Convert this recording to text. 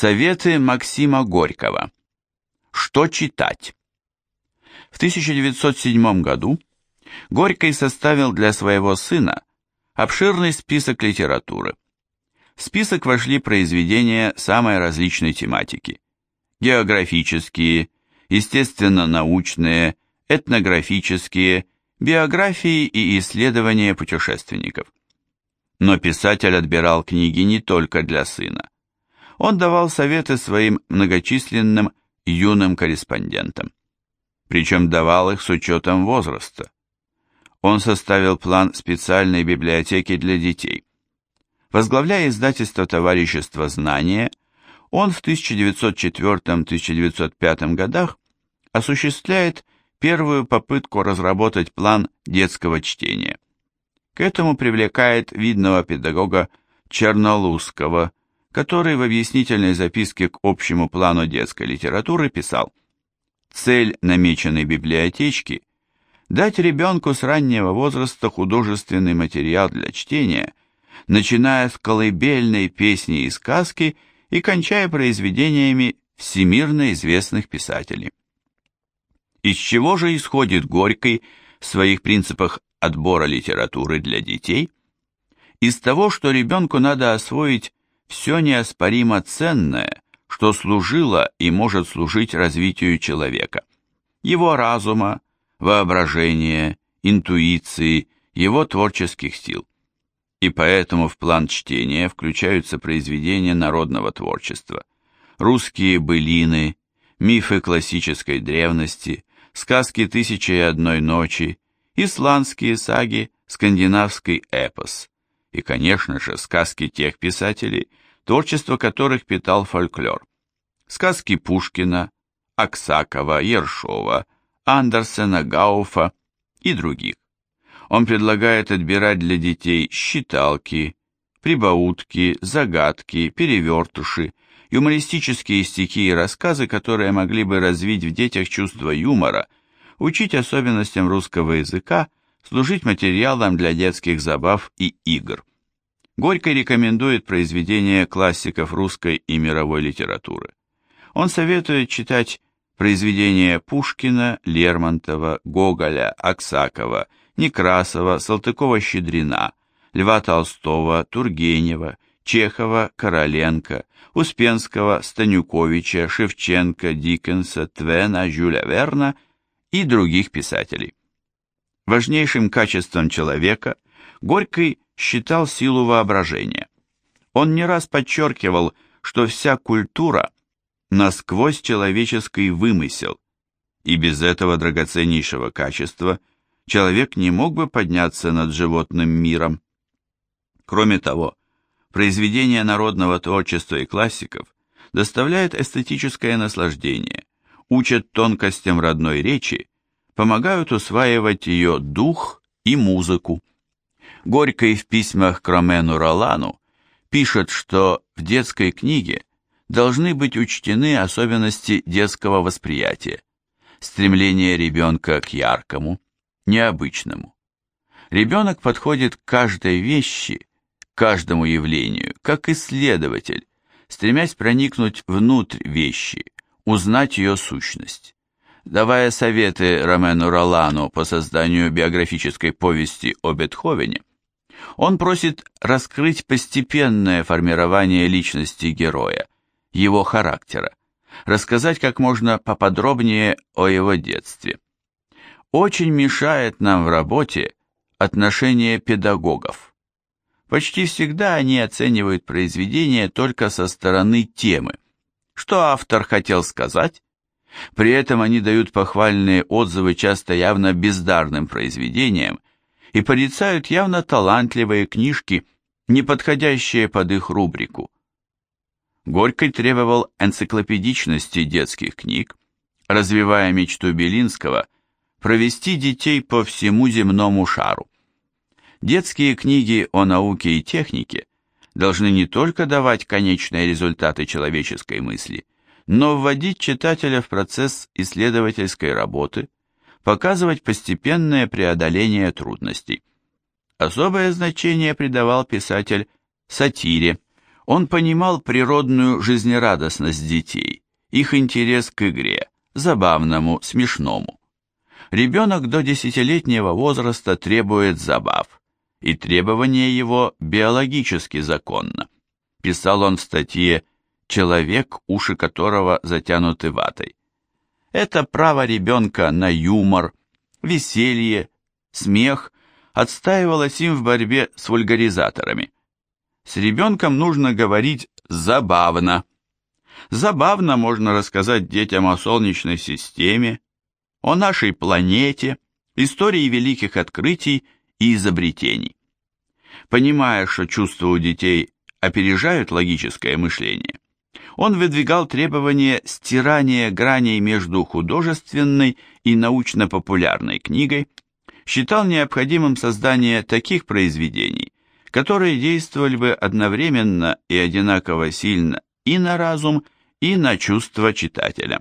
Советы Максима Горького. Что читать? В 1907 году Горький составил для своего сына обширный список литературы. В список вошли произведения самой различной тематики. Географические, естественно-научные, этнографические, биографии и исследования путешественников. Но писатель отбирал книги не только для сына. Он давал советы своим многочисленным юным корреспондентам. Причем давал их с учетом возраста. Он составил план специальной библиотеки для детей. Возглавляя издательство «Товарищество знания», он в 1904-1905 годах осуществляет первую попытку разработать план детского чтения. К этому привлекает видного педагога Чернолузского, который в объяснительной записке к общему плану детской литературы писал «Цель намеченной библиотечки – дать ребенку с раннего возраста художественный материал для чтения, начиная с колыбельной песни и сказки и кончая произведениями всемирно известных писателей». Из чего же исходит Горький в своих принципах отбора литературы для детей? Из того, что ребенку надо освоить все неоспоримо ценное, что служило и может служить развитию человека, его разума, воображения, интуиции, его творческих сил. И поэтому в план чтения включаются произведения народного творчества, русские былины, мифы классической древности, сказки «Тысячи и одной ночи», исландские саги, скандинавский эпос. И, конечно же, сказки тех писателей, творчество которых питал фольклор. Сказки Пушкина, Аксакова, Ершова, Андерсена, Гауфа и других. Он предлагает отбирать для детей считалки, прибаутки, загадки, перевертыши, юмористические стихи и рассказы, которые могли бы развить в детях чувство юмора, учить особенностям русского языка, служить материалом для детских забав и игр. Горько рекомендует произведения классиков русской и мировой литературы. Он советует читать произведения Пушкина, Лермонтова, Гоголя, Аксакова, Некрасова, Салтыкова-Щедрина, Льва Толстого, Тургенева, Чехова, Короленко, Успенского, Станюковича, Шевченко, Диккенса, Твена, Жюля Верна и других писателей. Важнейшим качеством человека Горький считал силу воображения. Он не раз подчеркивал, что вся культура – насквозь человеческий вымысел, и без этого драгоценнейшего качества человек не мог бы подняться над животным миром. Кроме того, произведения народного творчества и классиков доставляют эстетическое наслаждение, учат тонкостям родной речи, помогают усваивать ее дух и музыку. Горький в письмах к Ромену Ролану пишет, что в детской книге должны быть учтены особенности детского восприятия, стремление ребенка к яркому, необычному. Ребенок подходит к каждой вещи, каждому явлению, как исследователь, стремясь проникнуть внутрь вещи, узнать ее сущность. Давая советы Ромену Ролану по созданию биографической повести о Бетховене, он просит раскрыть постепенное формирование личности героя, его характера, рассказать как можно поподробнее о его детстве. Очень мешает нам в работе отношение педагогов. Почти всегда они оценивают произведение только со стороны темы. Что автор хотел сказать? При этом они дают похвальные отзывы часто явно бездарным произведениям и порицают явно талантливые книжки, не подходящие под их рубрику. Горький требовал энциклопедичности детских книг, развивая мечту Белинского провести детей по всему земному шару. Детские книги о науке и технике должны не только давать конечные результаты человеческой мысли, но вводить читателя в процесс исследовательской работы – показывать постепенное преодоление трудностей. Особое значение придавал писатель сатире. Он понимал природную жизнерадостность детей, их интерес к игре, забавному, смешному. Ребенок до десятилетнего возраста требует забав, и требование его биологически законно. Писал он в статье «Человек, уши которого затянуты ватой». Это право ребенка на юмор, веселье, смех отстаивалось им в борьбе с вульгаризаторами. С ребенком нужно говорить забавно. Забавно можно рассказать детям о Солнечной системе, о нашей планете, истории великих открытий и изобретений. Понимая, что чувства у детей опережают логическое мышление, он выдвигал требование стирания граней между художественной и научно-популярной книгой, считал необходимым создание таких произведений, которые действовали бы одновременно и одинаково сильно и на разум, и на чувства читателя.